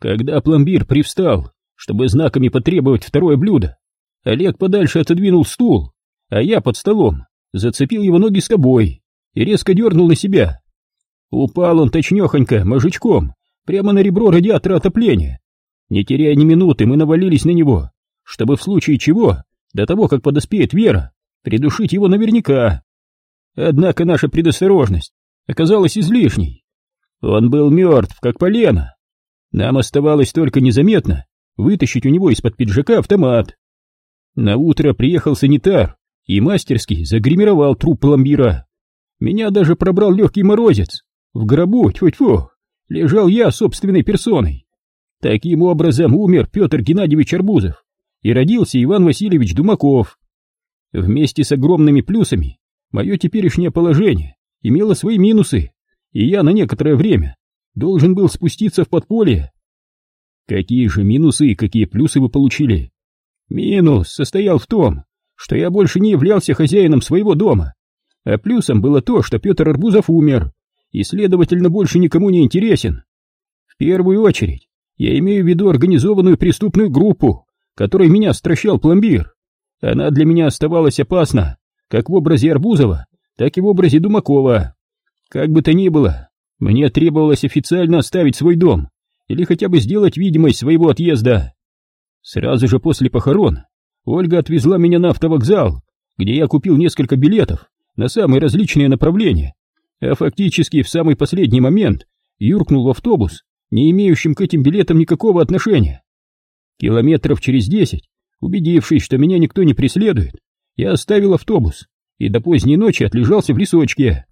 Когда пломбир привстал, чтобы знаками потребовать второе блюдо, Олег подальше отодвинул стул, а я под столом зацепил его ноги скобой и резко дернул на себя. Упал он точнехонько, мозжечком, прямо на ребро радиатора отопления. Не теряя ни минуты, мы навалились на него, чтобы в случае чего, до того, как подоспеет Вера, придушить его наверняка. Однако наша предосторожность оказалась излишней. Он был мертв, как полено. Нам оставалось только незаметно вытащить у него из-под пиджака автомат. На утро приехал санитар и мастерски загримировал труп пломбира. Меня даже пробрал легкий морозец. В гробу, тьфу-тьфу, лежал я собственной персоной. Таким образом умер Петр Геннадьевич Арбузов и родился Иван Васильевич Думаков. Вместе с огромными плюсами мое теперешнее положение имело свои минусы, и я на некоторое время должен был спуститься в подполье. Какие же минусы и какие плюсы вы получили? Минус состоял в том, что я больше не являлся хозяином своего дома, а плюсом было то, что Петр Арбузов умер и, следовательно, больше никому не интересен. В первую очередь, я имею в виду организованную преступную группу, которой меня стращал пломбир. Она для меня оставалась опасна, как в образе Арбузова, так и в образе Думакова. Как бы то ни было, мне требовалось официально оставить свой дом или хотя бы сделать видимость своего отъезда. Сразу же после похорон Ольга отвезла меня на автовокзал, где я купил несколько билетов на самые различные направления, а фактически в самый последний момент юркнул в автобус, не имеющим к этим билетам никакого отношения. Километров через десять, убедившись, что меня никто не преследует, я оставил автобус и до поздней ночи отлежался в лесочке.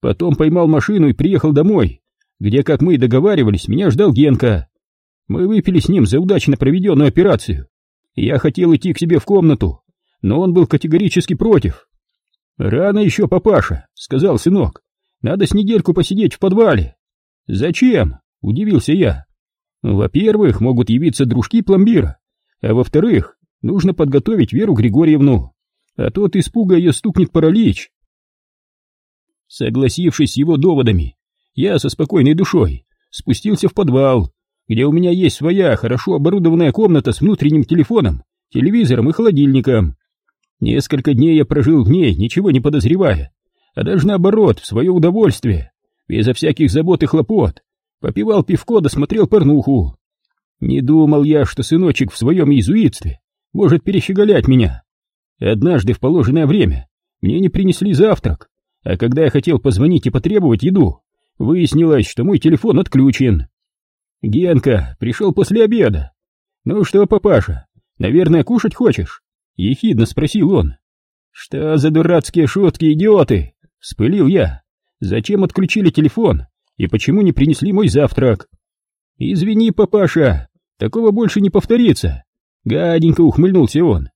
Потом поймал машину и приехал домой, где, как мы и договаривались, меня ждал Генка. Мы выпили с ним за удачно проведенную операцию. Я хотел идти к себе в комнату, но он был категорически против. «Рано еще, папаша», — сказал сынок. «Надо с недельку посидеть в подвале». «Зачем?» — удивился я. «Во-первых, могут явиться дружки пломбира, а во-вторых, нужно подготовить Веру Григорьевну, а тот испуга ее стукнет паралич». Согласившись с его доводами, я со спокойной душой спустился в подвал, где у меня есть своя хорошо оборудованная комната с внутренним телефоном, телевизором и холодильником. Несколько дней я прожил в ней, ничего не подозревая, а даже наоборот, в свое удовольствие, безо всяких забот и хлопот, попивал пивко да смотрел порнуху. Не думал я, что сыночек в своем иезуитстве может перещеголять меня. Однажды в положенное время мне не принесли завтрак, а когда я хотел позвонить и потребовать еду, выяснилось, что мой телефон отключен. Генка пришел после обеда. «Ну что, папаша, наверное, кушать хочешь?» — ехидно спросил он. «Что за дурацкие шутки, идиоты?» — вспылил я. «Зачем отключили телефон? И почему не принесли мой завтрак?» «Извини, папаша, такого больше не повторится!» Гаденько ухмыльнулся он.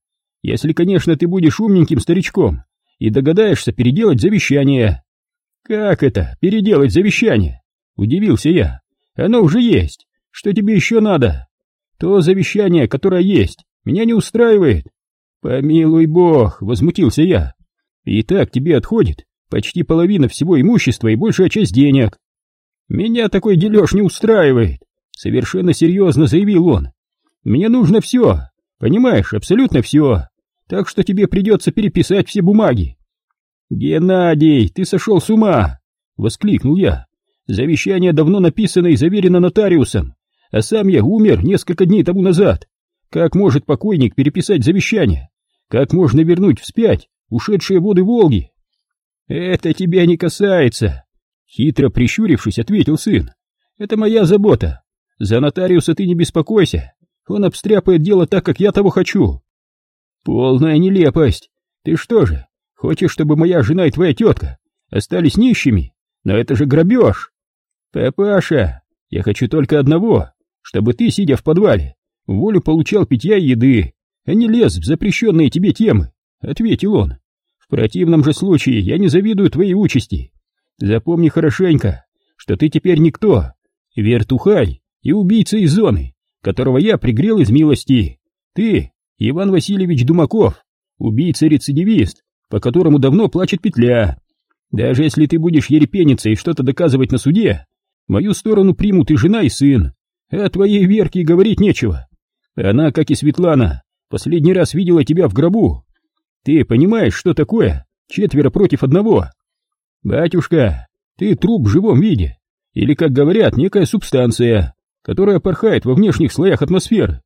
«Если, конечно, ты будешь умненьким старичком и догадаешься переделать завещание». «Как это, переделать завещание?» — удивился я. Оно уже есть. Что тебе еще надо? То завещание, которое есть, меня не устраивает. Помилуй бог, возмутился я. И так тебе отходит почти половина всего имущества и большая часть денег. Меня такой дележ не устраивает, совершенно серьезно заявил он. Мне нужно все, понимаешь, абсолютно все. Так что тебе придется переписать все бумаги. Геннадий, ты сошел с ума! Воскликнул я. Завещание давно написано и заверено нотариусом, а сам я умер несколько дней тому назад. Как может покойник переписать завещание? Как можно вернуть вспять ушедшие воды Волги? Это тебя не касается, хитро прищурившись, ответил сын. Это моя забота. За нотариуса ты не беспокойся. Он обстряпает дело так, как я того хочу. Полная нелепость. Ты что же, хочешь, чтобы моя жена и твоя тетка остались нищими? Но это же грабеж. «Папаша, я хочу только одного, чтобы ты, сидя в подвале, волю получал питья и еды, а не лез в запрещенные тебе темы», — ответил он. «В противном же случае я не завидую твоей участи. Запомни хорошенько, что ты теперь никто, вертухай и убийца из зоны, которого я пригрел из милости. Ты, Иван Васильевич Думаков, убийца-рецидивист, по которому давно плачет петля. Даже если ты будешь ерепениться и что-то доказывать на суде, Мою сторону примут и жена, и сын, О твоей Верке говорить нечего. Она, как и Светлана, последний раз видела тебя в гробу. Ты понимаешь, что такое четверо против одного? Батюшка, ты труп в живом виде, или, как говорят, некая субстанция, которая порхает во внешних слоях атмосферы.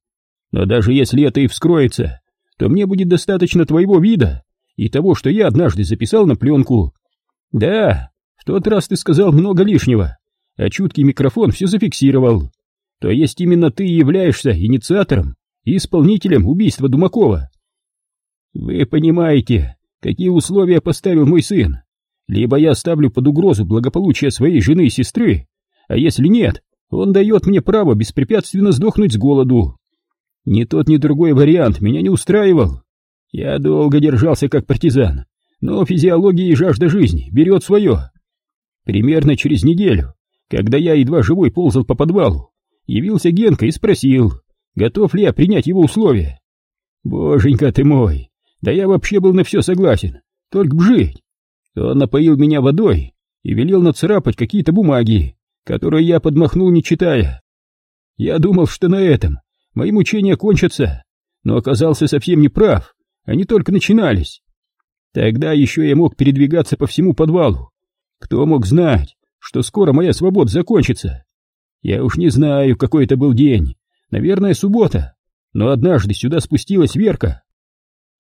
Но даже если это и вскроется, то мне будет достаточно твоего вида и того, что я однажды записал на пленку. Да, в тот раз ты сказал много лишнего, а чуткий микрофон все зафиксировал. То есть именно ты являешься инициатором и исполнителем убийства Думакова. Вы понимаете, какие условия поставил мой сын. Либо я ставлю под угрозу благополучие своей жены и сестры, а если нет, он дает мне право беспрепятственно сдохнуть с голоду. Ни тот, ни другой вариант меня не устраивал. Я долго держался как партизан, но физиология и жажда жизни берет свое. Примерно через неделю, когда я едва живой ползал по подвалу, явился Генка и спросил, готов ли я принять его условия. Боженька ты мой, да я вообще был на все согласен, только б жить. Он напоил меня водой и велел нацарапать какие-то бумаги, которые я подмахнул не читая. Я думал, что на этом мои мучения кончатся, но оказался совсем не прав, они только начинались. Тогда еще я мог передвигаться по всему подвалу. Кто мог знать, что скоро моя свобода закончится? Я уж не знаю, какой это был день, наверное, суббота, но однажды сюда спустилась Верка.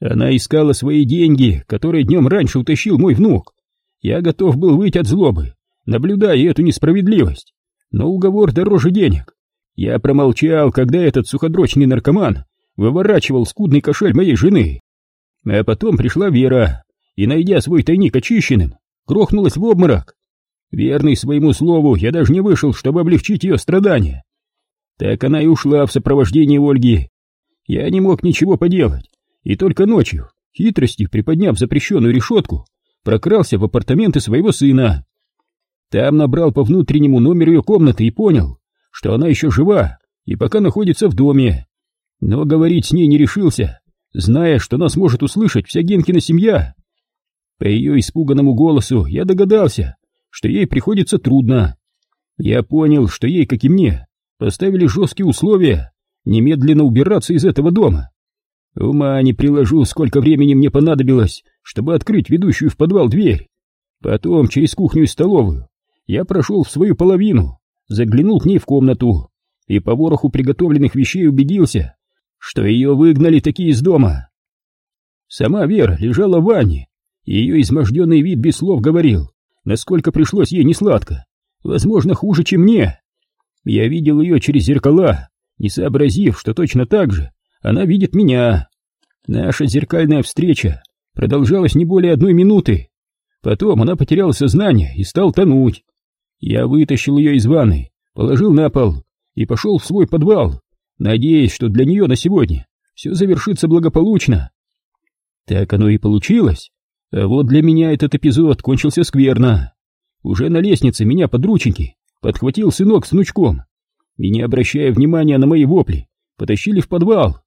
Она искала свои деньги, которые днем раньше утащил мой внук. Я готов был выйти от злобы, наблюдая эту несправедливость. Но уговор дороже денег. Я промолчал, когда этот суходрочный наркоман выворачивал скудный кошель моей жены. А потом пришла Вера и, найдя свой тайник очищенным, грохнулась в обморок. Верный своему слову, я даже не вышел, чтобы облегчить ее страдания. Так она и ушла в сопровождении Ольги. Я не мог ничего поделать, и только ночью, хитростью приподняв запрещенную решетку, прокрался в апартаменты своего сына. Там набрал по внутреннему номеру ее комнаты и понял, что она еще жива и пока находится в доме. Но говорить с ней не решился, зная, что нас может услышать вся Генкина семья. По ее испуганному голосу я догадался, что ей приходится трудно. Я понял, что ей, как и мне, поставили жесткие условия немедленно убираться из этого дома. Ума не приложу, сколько времени мне понадобилось, чтобы открыть ведущую в подвал дверь. Потом через кухню и столовую я прошел в свою половину, заглянул к ней в комнату и по вороху приготовленных вещей убедился, что ее выгнали такие из дома. Сама Вера лежала в ванне, и ее изможденный вид без слов говорил, насколько пришлось ей несладко, возможно, хуже, чем мне. Я видел ее через зеркала, не сообразив, что точно так же она видит меня. Наша зеркальная встреча продолжалась не более одной минуты. Потом она потеряла сознание и стал тонуть. Я вытащил ее из ванны, положил на пол и пошел в свой подвал, надеясь, что для нее на сегодня все завершится благополучно. Так оно и получилось. А вот для меня этот эпизод кончился скверно. Уже на лестнице меня подрученьки подхватил сынок с внучком и, не обращая внимания на мои вопли, потащили в подвал.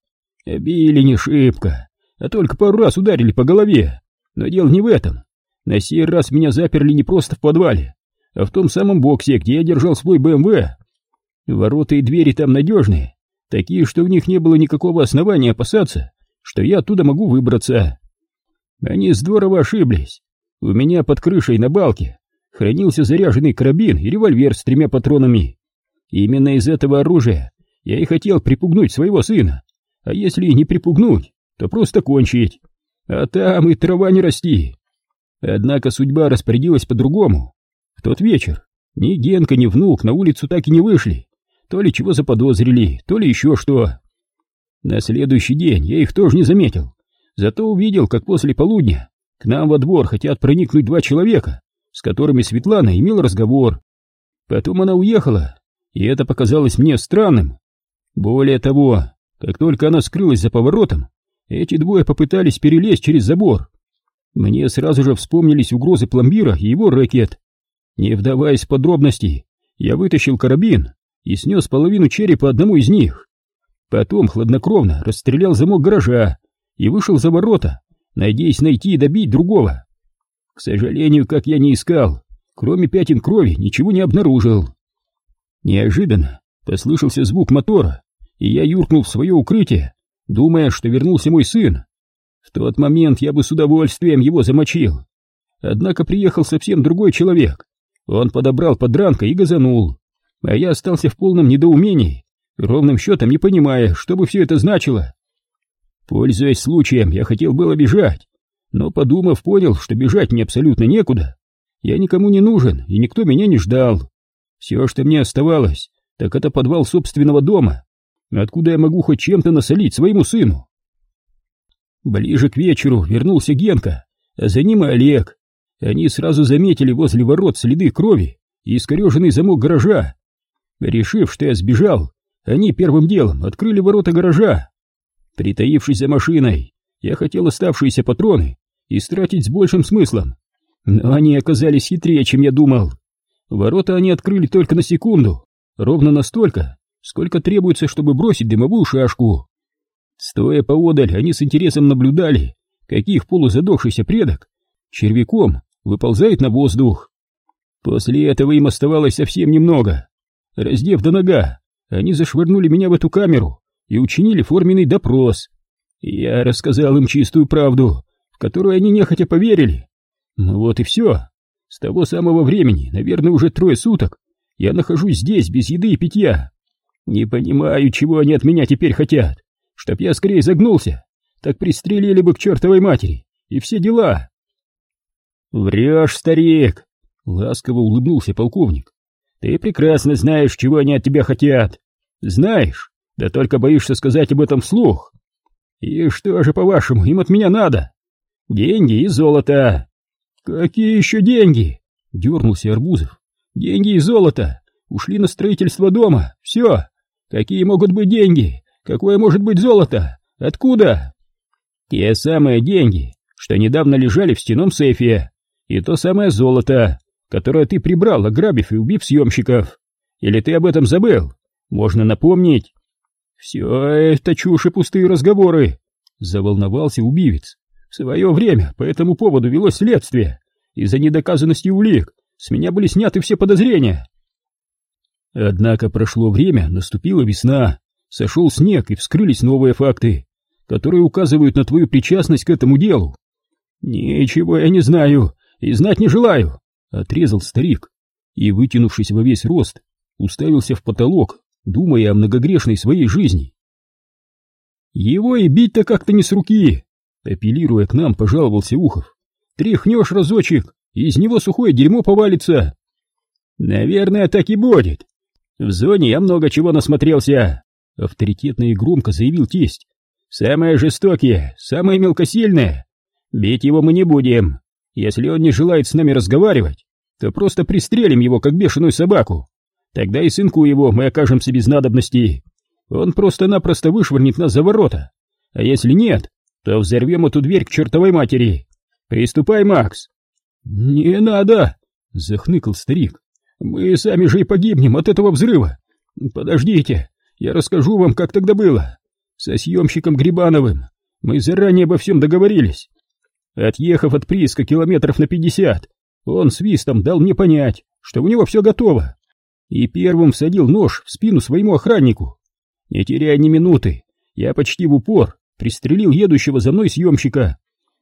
Били не шибко, а только пару раз ударили по голове. Но дело не в этом. На сей раз меня заперли не просто в подвале, а в том самом боксе, где я держал свой БМВ. Ворота и двери там надежные, такие, что в них не было никакого основания опасаться, что я оттуда могу выбраться. Они здорово ошиблись. У меня под крышей на балке хранился заряженный карабин и револьвер с тремя патронами. Именно из этого оружия я и хотел припугнуть своего сына. А если не припугнуть, то просто кончить. А там и трава не расти. Однако судьба распорядилась по-другому. В тот вечер ни Генка, ни внук на улицу так и не вышли. То ли чего заподозрили, то ли еще что. На следующий день я их тоже не заметил. Зато увидел, как после полудня к нам во двор хотят проникнуть два человека, с которыми Светлана имел разговор. Потом она уехала, и это показалось мне странным. Более того, как только она скрылась за поворотом, эти двое попытались перелезть через забор. Мне сразу же вспомнились угрозы пломбира и его рэкет. Не вдаваясь в подробности, я вытащил карабин и снес половину черепа одному из них. Потом хладнокровно расстрелял замок гаража и вышел за ворота, надеясь найти и добить другого. К сожалению, как я не искал, кроме пятен крови ничего не обнаружил. Неожиданно Послышался звук мотора, и я юркнул в свое укрытие, думая, что вернулся мой сын. В тот момент я бы с удовольствием его замочил. Однако приехал совсем другой человек. Он подобрал подранка и газанул. А я остался в полном недоумении, ровным счетом не понимая, что бы все это значило. Пользуясь случаем, я хотел было бежать, но, подумав, понял, что бежать мне абсолютно некуда. Я никому не нужен, и никто меня не ждал. Все, что мне оставалось, так это подвал собственного дома, откуда я могу хоть чем-то насолить своему сыну. Ближе к вечеру вернулся Генка, а за ним и Олег. Они сразу заметили возле ворот следы крови и искореженный замок гаража. Решив, что я сбежал, они первым делом открыли ворота гаража. Притаившись за машиной, я хотел оставшиеся патроны истратить с большим смыслом, но они оказались хитрее, чем я думал. Ворота они открыли только на секунду, ровно настолько, сколько требуется, чтобы бросить дымовую шашку. Стоя поодаль, они с интересом наблюдали, каких полузадохшийся предок червяком выползает на воздух. После этого им оставалось совсем немного. Раздев до нога, они зашвырнули меня в эту камеру и учинили форменный допрос. Я рассказал им чистую правду, в которую они нехотя поверили. Ну вот и все. С того самого времени, наверное, уже трое суток, я нахожусь здесь без еды и питья. Не понимаю, чего они от меня теперь хотят. Чтоб я скорее загнулся, так пристрелили бы к чертовой матери. И все дела. Врешь, старик, ласково улыбнулся полковник. Ты прекрасно знаешь, чего они от тебя хотят. Знаешь, да только боишься сказать об этом вслух. И что же, по-вашему, им от меня надо? Деньги и золото. Какие еще деньги? Дернулся Арбузов. Деньги и золото ушли на строительство дома. Все. Какие могут быть деньги? Какое может быть золото? Откуда? Те самые деньги, что недавно лежали в стеном сейфе. И то самое золото, которое ты прибрал, ограбив и убив съемщиков. Или ты об этом забыл? Можно напомнить. Все это чушь и пустые разговоры. Заволновался убивец. В свое время по этому поводу велось следствие. Из-за недоказанности улик с меня были сняты все подозрения. Однако прошло время, наступила весна, сошел снег и вскрылись новые факты, которые указывают на твою причастность к этому делу. Ничего я не знаю и знать не желаю, отрезал старик и, вытянувшись во весь рост, уставился в потолок, думая о многогрешной своей жизни. Его и бить-то как-то не с руки, апеллируя к нам, пожаловался Ухов. Тряхнешь разочек, из него сухое дерьмо повалится. Наверное, так и будет. В зоне я много чего насмотрелся, авторитетно и громко заявил тесть. Самые жестокие, самые мелкосильные. Бить его мы не будем. Если он не желает с нами разговаривать, то просто пристрелим его, как бешеную собаку. Тогда и сынку его мы окажемся без надобности. Он просто-напросто вышвырнет нас за ворота. А если нет, то взорвем эту дверь к чертовой матери. Приступай, Макс. Не надо, захныкал старик. Мы сами же и погибнем от этого взрыва. Подождите, я расскажу вам, как тогда было. Со съемщиком Грибановым мы заранее обо всем договорились. Отъехав от прииска километров на пятьдесят, он свистом дал мне понять, что у него все готово и первым всадил нож в спину своему охраннику. Не теряя ни минуты, я почти в упор пристрелил едущего за мной съемщика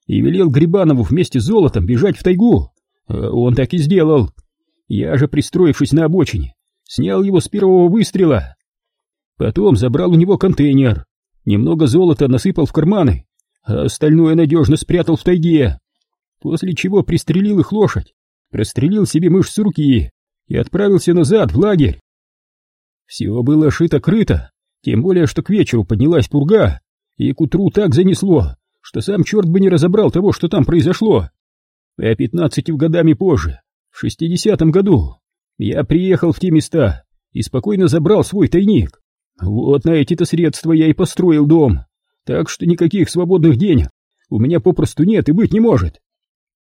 и велел Грибанову вместе с золотом бежать в тайгу. А он так и сделал. Я же, пристроившись на обочине, снял его с первого выстрела. Потом забрал у него контейнер, немного золота насыпал в карманы, а остальное надежно спрятал в тайге. После чего пристрелил их лошадь, прострелил себе мышь с руки и отправился назад в лагерь. Все было шито-крыто, тем более, что к вечеру поднялась пурга, и к утру так занесло, что сам черт бы не разобрал того, что там произошло. А пятнадцатью годами позже, в шестидесятом году, я приехал в те места и спокойно забрал свой тайник. Вот на эти-то средства я и построил дом, так что никаких свободных денег у меня попросту нет и быть не может.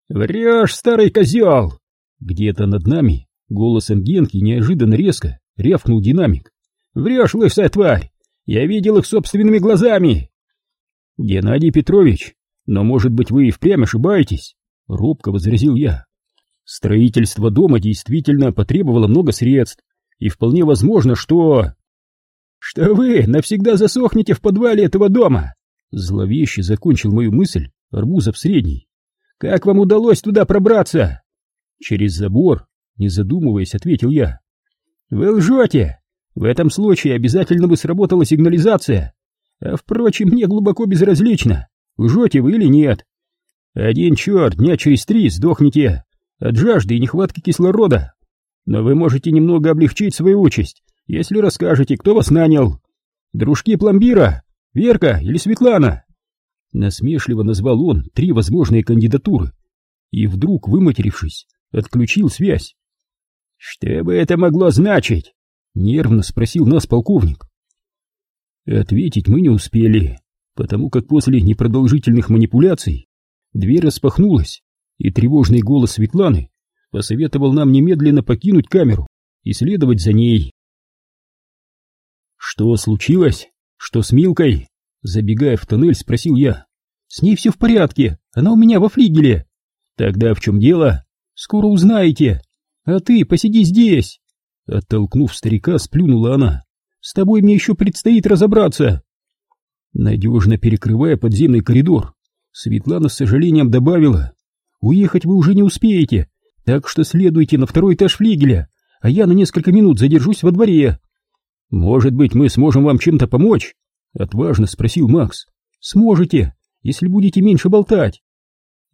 Врешь, старый козел! Где-то над нами Голосом Генки неожиданно резко рявкнул динамик. «Врешь, лысая тварь! Я видел их собственными глазами!» «Геннадий Петрович, но, может быть, вы и впрямь ошибаетесь?» — робко возразил я. «Строительство дома действительно потребовало много средств, и вполне возможно, что...» что вы навсегда засохнете в подвале этого дома. Зловеще закончил мою мысль Арбузов средний. Как вам удалось туда пробраться? Через забор, не задумываясь, ответил я. Вы лжете. В этом случае обязательно бы сработала сигнализация. А впрочем, мне глубоко безразлично, лжете вы или нет. Один черт дня через три сдохнете от жажды и нехватки кислорода. Но вы можете немного облегчить свою участь, если расскажете, кто вас нанял. Дружки пломбира, Верка или Светлана? Насмешливо назвал он три возможные кандидатуры и вдруг, выматерившись, отключил связь. «Что бы это могло значить?» — нервно спросил нас полковник. Ответить мы не успели, потому как после непродолжительных манипуляций дверь распахнулась, и тревожный голос Светланы посоветовал нам немедленно покинуть камеру и следовать за ней. «Что случилось? Что с Милкой?» Забегая в тоннель, спросил я. «С ней все в порядке, она у меня во флигеле». «Тогда в чем дело?» «Скоро узнаете. А ты посиди здесь». Оттолкнув старика, сплюнула она. «С тобой мне еще предстоит разобраться». Надежно перекрывая подземный коридор, Светлана с сожалением добавила. «Уехать вы уже не успеете, так что следуйте на второй этаж флигеля, а я на несколько минут задержусь во дворе». «Может быть, мы сможем вам чем-то помочь?» — отважно спросил Макс. «Сможете, если будете меньше болтать».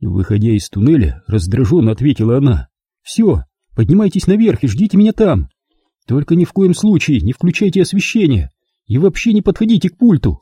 Выходя из туннеля, раздраженно ответила она. «Все, поднимайтесь наверх и ждите меня там. Только ни в коем случае не включайте освещение и вообще не подходите к пульту».